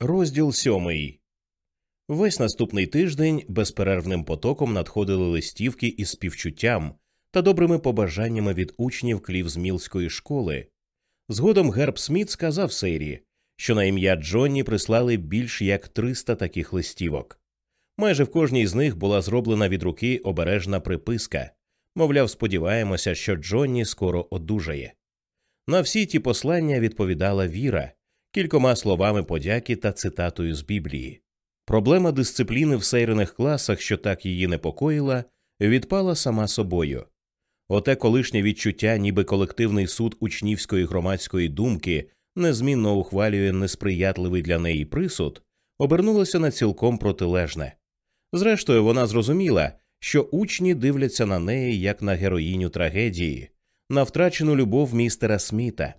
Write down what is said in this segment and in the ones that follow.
Розділ сьомий. Весь наступний тиждень безперервним потоком надходили листівки із співчуттям та добрими побажаннями від учнів Клівзмілської школи. Згодом Герб Сміт сказав Сейрі, що на ім'я Джонні прислали більш як 300 таких листівок. Майже в кожній з них була зроблена від руки обережна приписка мовляв, сподіваємося, що Джонні скоро одужає. На всі ті послання відповідала Віра кількома словами подяки та цитатою з Біблії. Проблема дисципліни в сейрених класах, що так її непокоїла, відпала сама собою. Оте колишнє відчуття, ніби колективний суд учнівської громадської думки незмінно ухвалює несприятливий для неї присуд, обернулося на цілком протилежне. Зрештою, вона зрозуміла, що учні дивляться на неї як на героїню трагедії, на втрачену любов містера Сміта.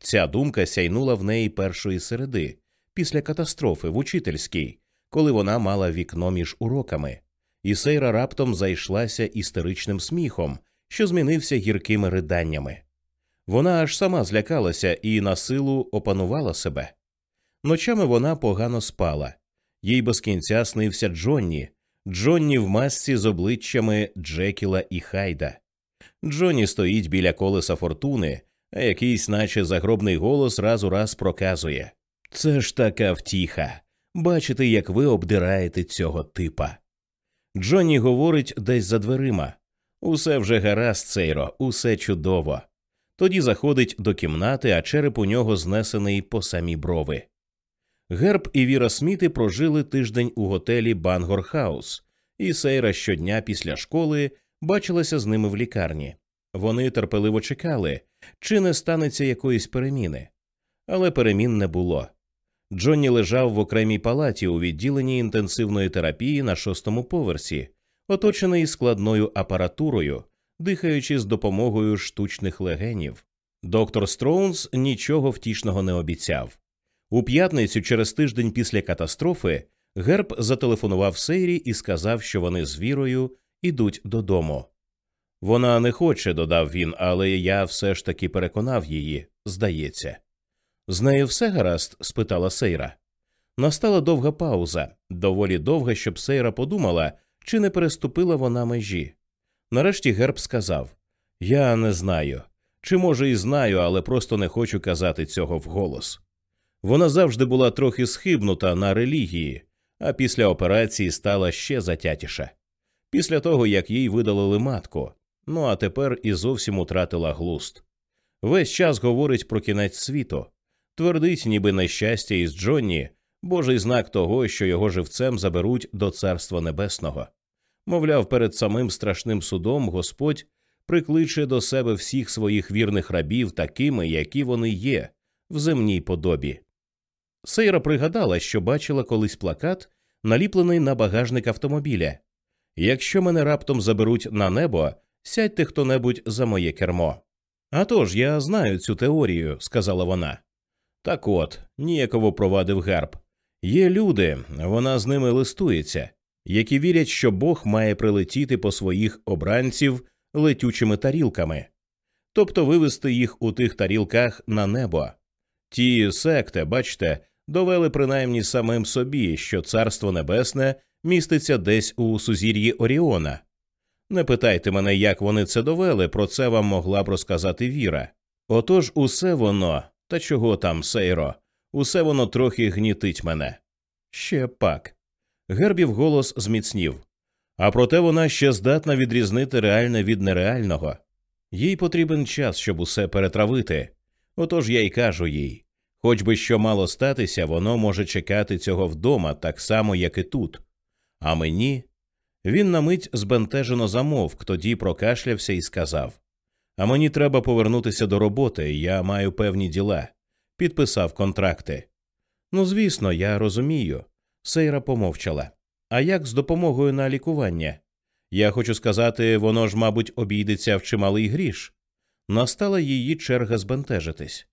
Ця думка сяйнула в неї першої середи, після катастрофи в учительській, коли вона мала вікно між уроками, і Сейра раптом зайшлася істеричним сміхом, що змінився гіркими риданнями. Вона аж сама злякалася і на силу опанувала себе. Ночами вона погано спала, їй без кінця снився Джонні, Джонні в масці з обличчями Джекіла і Хайда. Джонні стоїть біля колеса фортуни, а якийсь, наче загробний голос раз у раз проказує Це ж така втіха. Бачите, як ви обдираєте цього типа. Джонні говорить десь за дверима усе вже гаразд, Цейро, усе чудово. Тоді заходить до кімнати, а череп у нього знесений по самі брови. Герб і Віра Сміти прожили тиждень у готелі Бангор Хаус, і Сейра щодня після школи бачилася з ними в лікарні. Вони терпеливо чекали, чи не станеться якоїсь переміни. Але перемін не було. Джонні лежав в окремій палаті у відділенні інтенсивної терапії на шостому поверсі, оточений складною апаратурою, дихаючи з допомогою штучних легенів. Доктор Строунс нічого втішного не обіцяв. У п'ятницю, через тиждень після катастрофи, Герб зателефонував Сейрі і сказав, що вони з вірою ідуть додому. Вона не хоче, додав він, але я все ж таки переконав її, здається. З нею все гаразд? спитала Сейра. Настала довга пауза, доволі довга, щоб Сейра подумала, чи не переступила вона межі. Нарешті Герб сказав Я не знаю. Чи може і знаю, але просто не хочу казати цього вголос. Вона завжди була трохи схибнута на релігії, а після операції стала ще затятіша. Після того, як їй видалили матку, ну а тепер і зовсім утратила глуст. Весь час говорить про кінець світу, твердить, ніби нещастя із Джонні, божий знак того, що його живцем заберуть до Царства Небесного. Мовляв, перед самим страшним судом Господь прикличе до себе всіх своїх вірних рабів такими, які вони є, в земній подобі. Сейра пригадала, що бачила колись плакат, наліплений на багажник автомобіля. Якщо мене раптом заберуть на небо, сядьте хто небудь за моє кермо. «А тож, я знаю цю теорію, сказала вона. Так от, ніяково провадив герб. Є люди, вона з ними листується, які вірять, що Бог має прилетіти по своїх обранців летючими тарілками, тобто вивести їх у тих тарілках на небо. Ті секти, бачите, довели принаймні самим собі, що царство небесне міститься десь у сузір'ї Оріона. Не питайте мене, як вони це довели, про це вам могла б розказати Віра. Отож, усе воно, та чого там, Сейро, усе воно трохи гнітить мене. Ще пак. Гербів голос зміцнів. А проте вона ще здатна відрізнити реальне від нереального. Їй потрібен час, щоб усе перетравити. Отож я й кажу їй Хоч би що мало статися, воно може чекати цього вдома, так само, як і тут. А мені. Він на мить збентежено замовк, тоді прокашлявся і сказав А мені треба повернутися до роботи, я маю певні діла. Підписав контракти. Ну, звісно, я розумію. Сейра помовчала. А як з допомогою на лікування? Я хочу сказати, воно ж, мабуть, обійдеться в чималий гріш. Настала її черга збентежитись.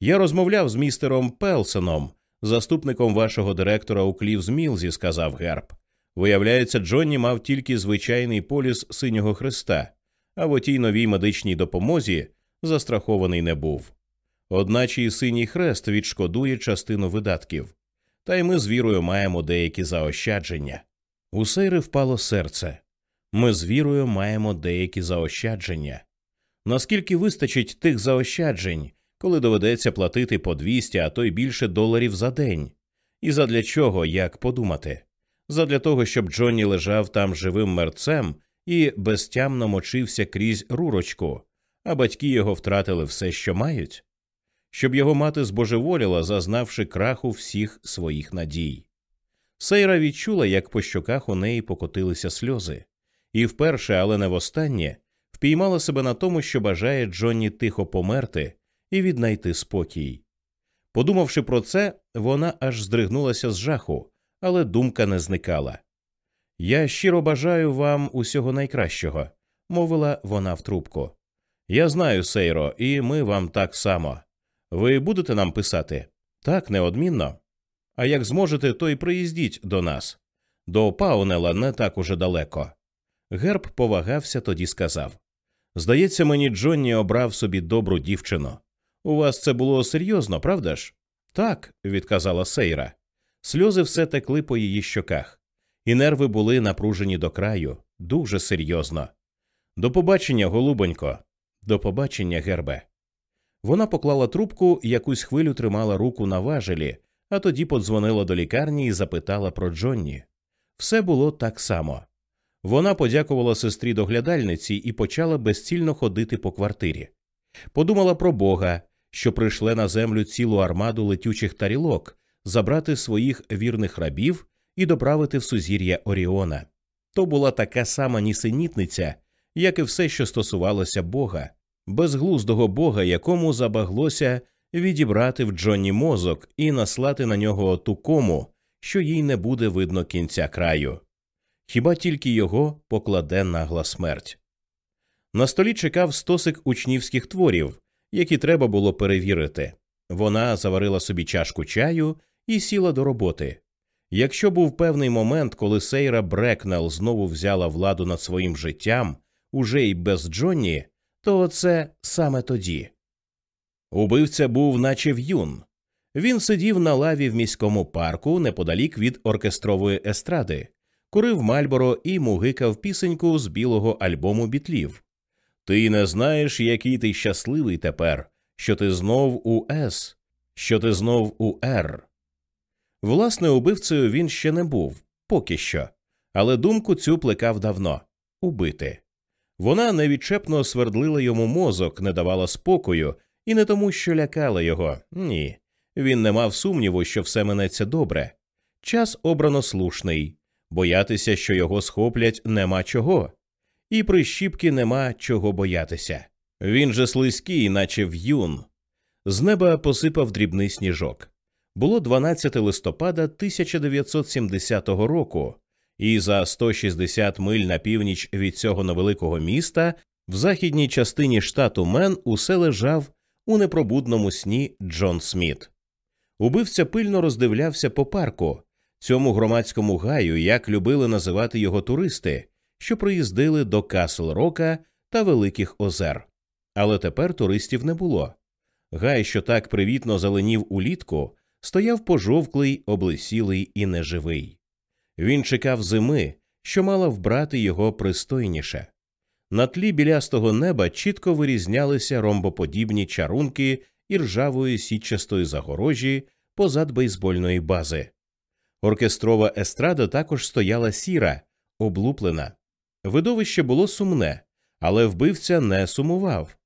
Я розмовляв з містером Пелсоном, заступником вашого директора у Клівзмілзі, сказав Герб. Виявляється, Джонні мав тільки звичайний поліс синього хреста, а в отій новій медичній допомозі застрахований не був. Одначе і синій хрест відшкодує частину видатків. та й ми з вірою маємо деякі заощадження. У Сейри впало серце. Ми з вірою маємо деякі заощадження. Наскільки вистачить тих заощаджень, коли доведеться платити по 200, а то й більше доларів за день? І задля чого, як подумати? Задля того, щоб Джонні лежав там живим мерцем і безтямно мочився крізь рурочку, а батьки його втратили все, що мають? Щоб його мати збожеволіла, зазнавши краху всіх своїх надій. Сейра відчула, як по щоках у неї покотилися сльози, і вперше, але не востаннє, впіймала себе на тому, що бажає Джонні тихо померти і віднайти спокій. Подумавши про це, вона аж здригнулася з жаху, але думка не зникала. Я щиро бажаю вам усього найкращого, мовила вона в трубку. Я знаю, Сейро, і ми вам так само. Ви будете нам писати? Так, неодмінно. А як зможете, то й приїздіть до нас. До Паунела не так уже далеко. Герб повагався, тоді сказав Здається, мені Джонні обрав собі добру дівчину. У вас це було серйозно, правда ж? Так, відказала Сейра. Сльози все текли по її щоках, і нерви були напружені до краю, дуже серйозно. До побачення, голубонько, до побачення, гербе. Вона поклала трубку, якусь хвилю тримала руку на важелі, а тоді подзвонила до лікарні і запитала про Джонні. Все було так само. Вона подякувала сестрі доглядальниці і почала безцільно ходити по квартирі. Подумала про Бога, що прийшле на землю цілу армаду летючих тарілок, забрати своїх вірних рабів і доправити в сузір'я Оріона. То була така сама нісенітниця, як і все, що стосувалося Бога, безглуздого Бога, якому забаглося відібрати в Джонні мозок і наслати на нього ту кому, що їй не буде видно кінця краю. Хіба тільки його покладе нагла смерть. На столі чекав стосик учнівських творів, які треба було перевірити. Вона заварила собі чашку чаю і сіла до роботи. Якщо був певний момент, коли Сейра Брекнел знову взяла владу над своїм життям, уже й без Джонні, то це саме тоді. Убивця був, наче в'юн. Він сидів на лаві в міському парку неподалік від оркестрової естради, курив Мальборо і мугикав пісеньку з білого альбому бітлів. Ти не знаєш, який ти щасливий тепер, що ти знов у С, що ти знов у Р. Власне, убивцею він ще не був, поки що, але думку цю плекав давно убити. Вона невідчепно свердлила йому мозок, не давала спокою, і не тому, що лякала його. Ні. Він не мав сумніву, що все минеться добре. Час обрано слушний, боятися, що його схоплять, нема чого, і прищіпки нема чого боятися. Він же слизький, наче в'юн. З неба посипав дрібний сніжок. Було 12 листопада 1970 року, і за 160 миль на північ від цього невеликого міста в західній частині штату Мен усе лежав у непробудному сні Джон Сміт. Убивця пильно роздивлявся по парку, цьому громадському гаю, як любили називати його туристи, що приїздили до Касл Рока та Великих Озер. Але тепер туристів не було. Гай, що так привітно зеленів улітку, стояв пожовклий, облесілий і неживий. Він чекав зими, що мала вбрати його пристойніше. На тлі білястого неба чітко вирізнялися ромбоподібні чарунки і ржавої сітчастої загорожі позад бейсбольної бази. Оркестрова естрада також стояла сіра, облуплена. Видовище було сумне, але вбивця не сумував.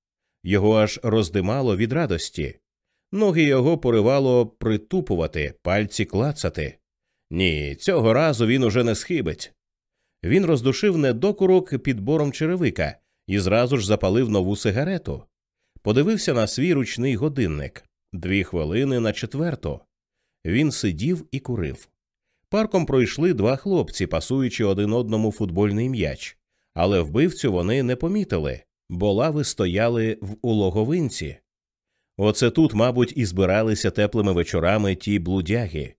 Його аж роздимало від радості. Ноги його поривало притупувати, пальці клацати. Ні, цього разу він уже не схибить. Він роздушив недокурок підбором черевика і зразу ж запалив нову сигарету. Подивився на свій ручний годинник дві хвилини на четверту. Він сидів і курив. Парком пройшли два хлопці, пасуючи один одному футбольний м'яч, але вбивцю вони не помітили, бо лави стояли в улоговинці. Оце тут, мабуть, і збиралися теплими вечорами ті блудяги.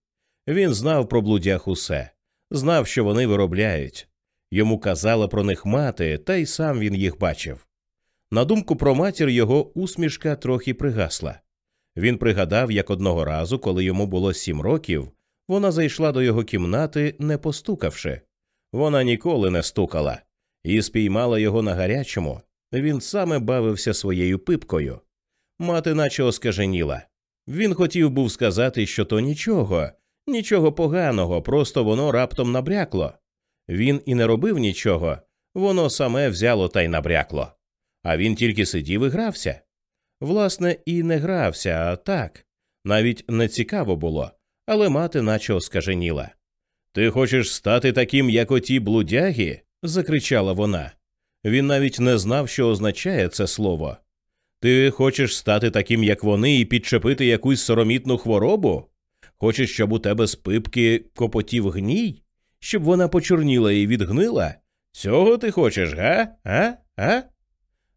Він знав про блудях усе, знав, що вони виробляють. Йому казала про них мати, та й сам він їх бачив. На думку про матір його усмішка трохи пригасла. Він пригадав, як одного разу, коли йому було сім років, Вона зайшла до його кімнати, не постукавши. Вона ніколи не стукала, і спіймала його на гарячому. Він саме бавився своєю пипкою. Мати наче оскаженіла. Він хотів був сказати, що то нічого, нічого поганого, просто воно раптом набрякло. Він і не робив нічого, воно саме взяло та й набрякло. А він тільки сидів і грався. Власне, і не грався, а так. Навіть не цікаво було, але мати наче оскаженіла. Ти хочеш стати таким, як оті блудяги? закричала вона. Він навіть не знав, що означає це слово. Ти хочеш стати таким, як вони, і підчепити якусь соромітну хворобу? Хочеш, щоб у тебе з пипки копотів гній? Щоб вона почорніла і відгнила? Цього ти хочеш, га? А? А?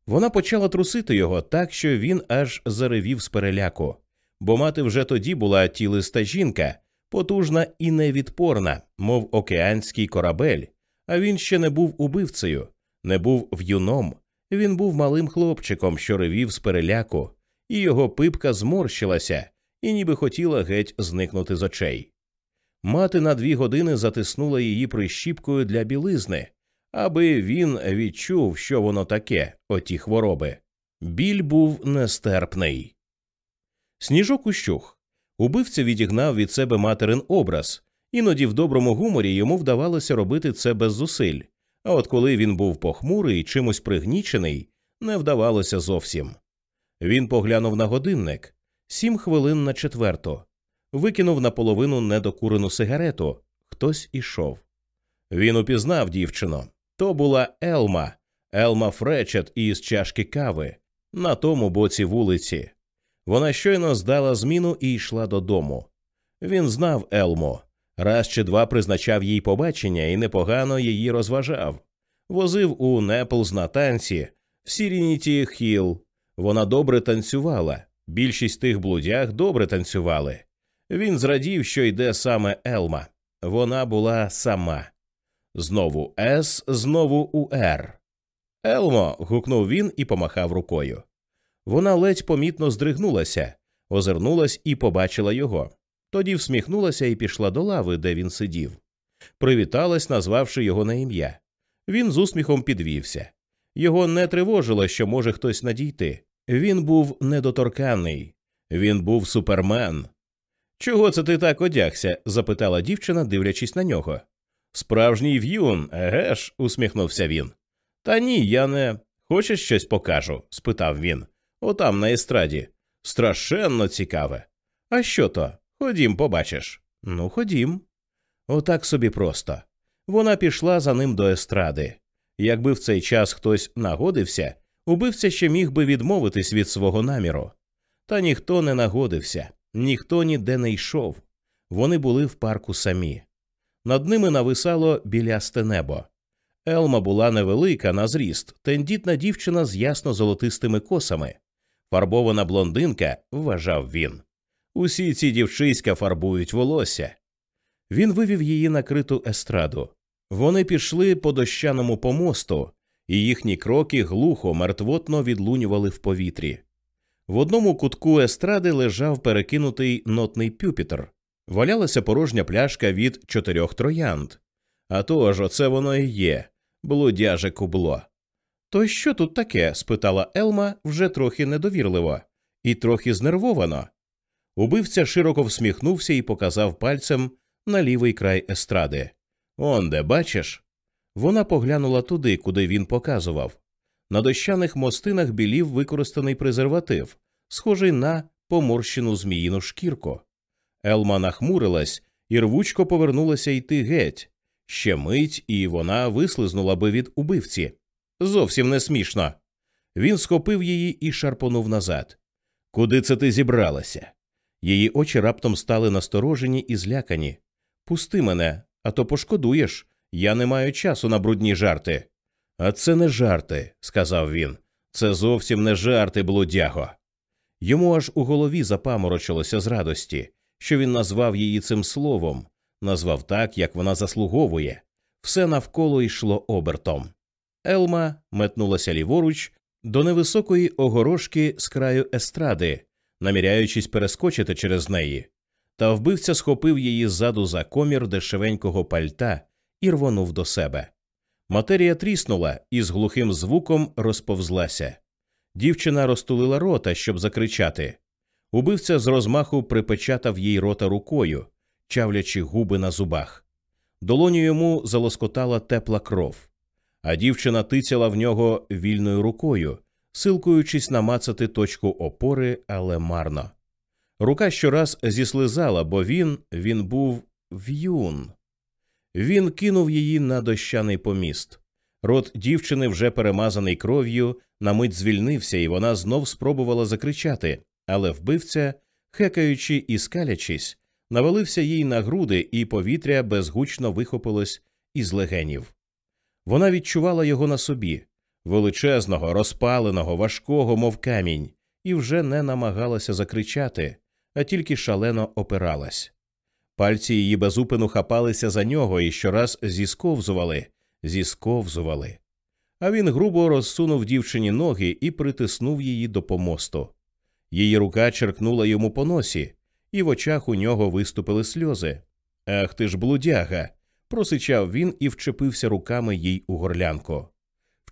Вона почала трусити його так, що він аж заревів з переляку, бо мати вже тоді була тілиста жінка, потужна і невідпорна, мов океанський корабель, а він ще не був убивцею, не був в'юном. Він був малим хлопчиком, що ревів з переляку, і його пипка зморщилася і ніби хотіла геть зникнути з очей. Мати на дві години затиснула її прищіпкою для білизни, аби він відчув, що воно таке, оті хвороби. Біль був нестерпний. Сніжок ущух. Убивця відігнав від себе материн образ, іноді в доброму гуморі йому вдавалося робити це без зусиль. А от коли він був похмурий чимось пригнічений, не вдавалося зовсім. Він поглянув на годинник сім хвилин на четверту, викинув наполовину недокурену сигарету. Хтось ішов. Він упізнав дівчину. То була Елма, Елма Фречет із чашки кави на тому боці вулиці. Вона щойно здала зміну і йшла додому. Він знав Елму. Раз чи два призначав їй побачення і непогано її розважав. Возив у Неплз на танці, в Сірініті Хіл. Вона добре танцювала. Більшість тих блудяг добре танцювали. Він зрадів, що йде саме Елма. Вона була сама. Знову С, знову у Р. Елмо. гукнув він і помахав рукою. Вона ледь помітно здригнулася, озирнулась і побачила його. Тоді всміхнулася і пішла до лави, де він сидів. Привіталась, назвавши його на ім'я. Він з усміхом підвівся. Його не тривожило, що може хтось надійти. Він був недоторканий, він був супермен. Чого це ти так одягся? запитала дівчина, дивлячись на нього. Справжній в'юн, еге ж, усміхнувся він. Та ні, я не. Хочеш щось покажу? спитав він. Отам на естраді. Страшенно цікаве. А що то? Ходім, побачиш. Ну, ходім. Отак собі просто. Вона пішла за ним до естради. Якби в цей час хтось нагодився, убивця ще міг би відмовитись від свого наміру. Та ніхто не нагодився, ніхто ніде не йшов. Вони були в парку самі. Над ними нависало білясте небо. Елма була невелика на зріст, тендітна дівчина з ясно золотистими косами. Фарбована блондинка, вважав він. Усі ці дівчиська фарбують волосся. Він вивів її на криту естраду. Вони пішли по дощаному помосту, і їхні кроки глухо, мертвотно відлунювали в повітрі. В одному кутку естради лежав перекинутий нотний пюпітер, валялася порожня пляшка від чотирьох троянд. А ж оце воно і є, блудяже кубло. То що тут таке? спитала Елма вже трохи недовірливо і трохи знервовано. Убивця широко всміхнувся і показав пальцем на лівий край естради. Он де, бачиш? Вона поглянула туди, куди він показував. На дощаних мостинах білів використаний презерватив, схожий на поморщену зміїну шкірку. Елма нахмурилась і рвучко повернулася йти геть. Ще мить, і вона вислизнула би від убивці. Зовсім не смішно. Він схопив її і шарпонув назад. Куди це ти зібралася? Її очі раптом стали насторожені і злякані. Пусти мене, а то пошкодуєш. Я не маю часу на брудні жарти. А це не жарти, сказав він. Це зовсім не жарти, блудяго. Йому аж у голові запаморочилося з радості, що він назвав її цим словом, назвав так, як вона заслуговує. Все навколо йшло обертом. Елма метнулася ліворуч до невисокої огорожки з краю естради, наміряючись перескочити через неї. Та вбивця схопив її ззаду за комір дешевенького пальта і рвонув до себе. Матерія тріснула і з глухим звуком розповзлася. Дівчина розтулила рота, щоб закричати. Убивця з розмаху припечатав їй рота рукою, чавлячи губи на зубах. Долоню йому залоскотала тепла кров, а дівчина тицяла в нього вільною рукою, силкуючись намацати точку опори, але марно. Рука щораз зіслизала, бо він він був в'юн. Він кинув її на дощаний поміст. Рот дівчини, вже перемазаний кров'ю, на мить звільнився, і вона знов спробувала закричати, але вбивця, хекаючи і скалячись, навалився їй на груди, і повітря безгучно вихопилось із легенів. Вона відчувала його на собі величезного, розпаленого, важкого, мов камінь, і вже не намагалася закричати, а тільки шалено опиралась. Пальці її безупину хапалися за нього і щораз зісковзували, зісковзували. А він грубо розсунув дівчині ноги і притиснув її до помосту. Її рука черкнула йому по носі, і в очах у нього виступили сльози. Ах ти ж блудяга. просичав він і вчепився руками їй у горлянку.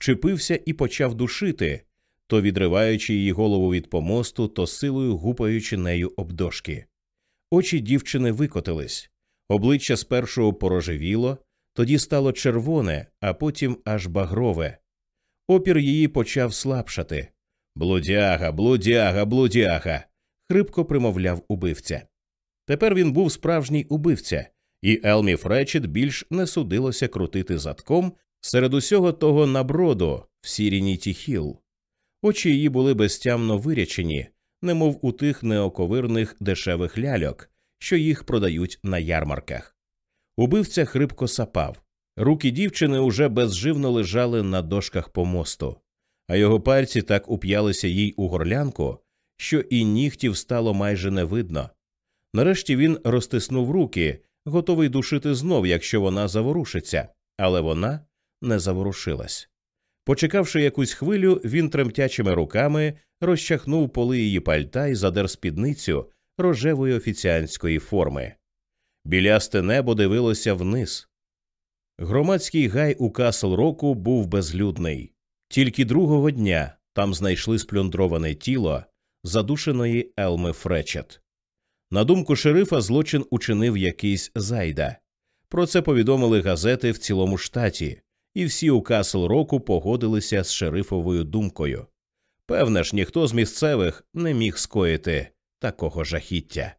Вчепився і почав душити, то відриваючи її голову від помосту, то силою гупаючи нею об дошки. Очі дівчини викотились, обличчя спершу порожевіло, тоді стало червоне, а потім аж багрове. Опір її почав слабшати. Блудяга, блудяга, блудяга. хрипко примовляв убивця. Тепер він був справжній убивця, і Елмі Фречет більш не судилося крутити задком серед усього того наброду в сіріні тіхіл. Очі її були безтямно вирячені, немов у тих неоковирних дешевих ляльок, що їх продають на ярмарках. Убивця хрипко сапав. Руки дівчини уже безживно лежали на дошках помосту, а його пальці так уп'ялися їй у горлянку, що і нігтів стало майже не видно. Нарешті він розтиснув руки, готовий душити знов, якщо вона заворушиться, але вона не заворушилась. Почекавши якусь хвилю, він тремтячими руками розчахнув поли її пальта і задер спідницю рожевої офіціанської форми. Білясте небо дивилося вниз. Громадський гай у Касл Року був безлюдний. Тільки другого дня там знайшли сплюндроване тіло задушеної Елми Фречет. На думку шерифа, злочин учинив якийсь зайда. Про це повідомили газети в цілому штаті, і всі у Касл Року погодилися з шерифовою думкою. Певне ж, ніхто з місцевих не міг скоїти такого жахіття.